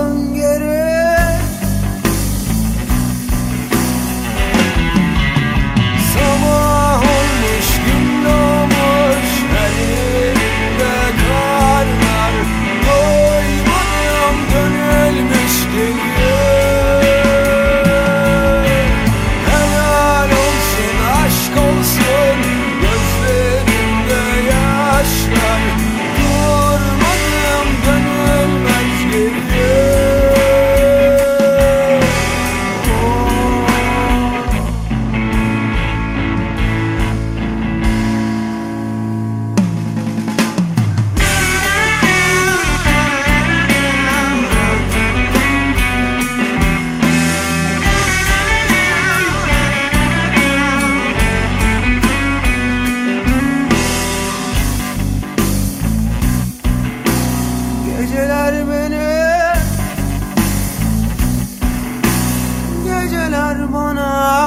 Açılın geri yeter bana.